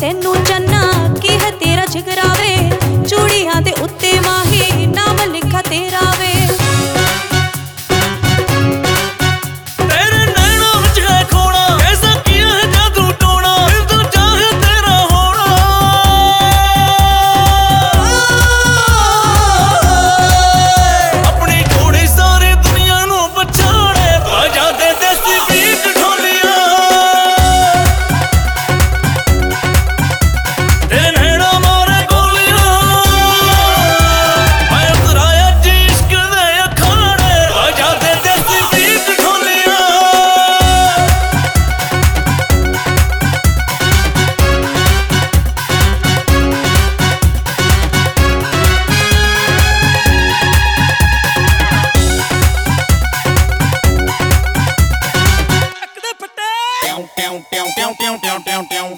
ਤੈਨੂੰ ਚੰਨਾ ਕਿਹ ਤੇਰਾ ਜਿਗਰਾ